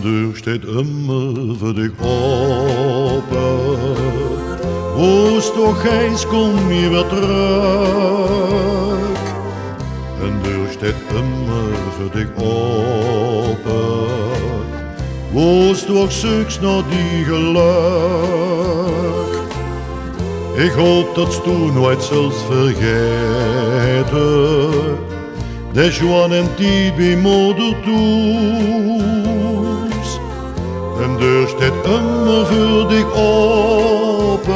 deur staat immer voor dich open. Woest toch eens kom je weer terug. Een deur staat immer voor dich open. Woest toch zoeks naar die geluk. Ik hoop dat du nooit zult vergeten. Dat Johan en die bij moeder toes. En deur staat dich open.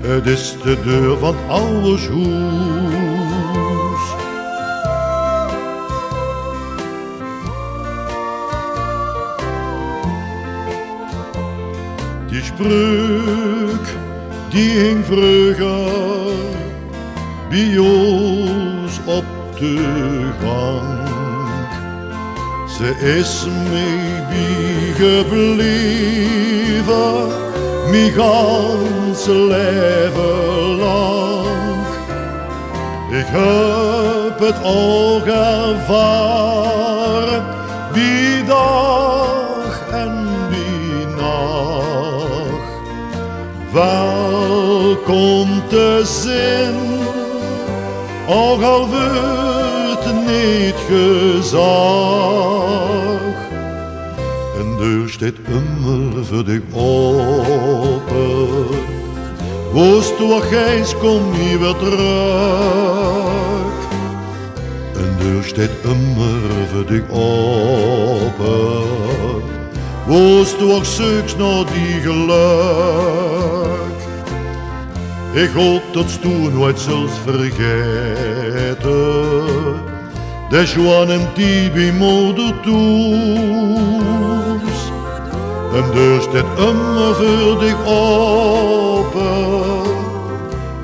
Het is de deur van alles hoes. Die spreuk, die hing vroeger bij ons op de gang. Ze is mee bijgebleven, mijn ganse leven lang. Ik heb het ook ervaren, wie dag en wie nacht. Wel komt de zin, ook al wordt niet gezag. Deur staat immer voor dich open. Woest du eens kom je weer terug. En deur staat immer voor dich open. Woest du ook zoeks naar die geluk. Ik hoop dat du nooit zult vergeten. Dat Johan en die bij moeder toes. En deur staat immer voor dich open.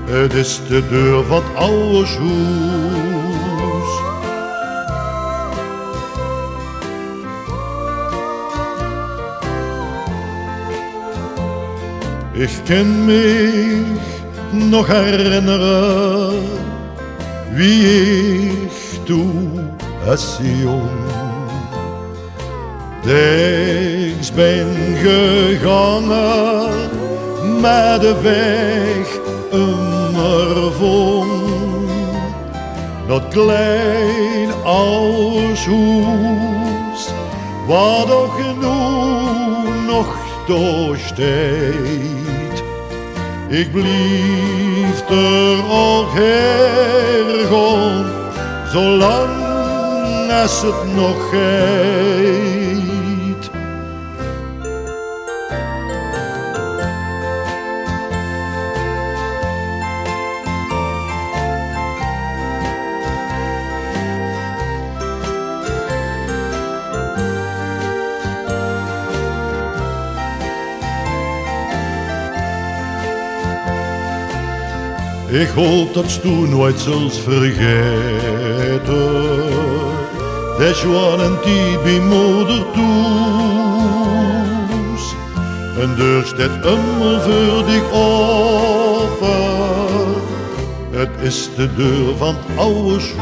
Het is de deur van alles hoes. Ik kan mich nog herinneren wie ik toen als jong Diks ben gegangen met de weg immer vond. Dat klein hoes, waar toch genoeg nog doorsteekt. Ik blief er ook hergaan, zolang als het nog geeft. Ik hoop dat du nooit zult vergeten. Dat Johan en die bij moeder toes. En deur staat immer voor dich open. Het is de deur van oude hoes.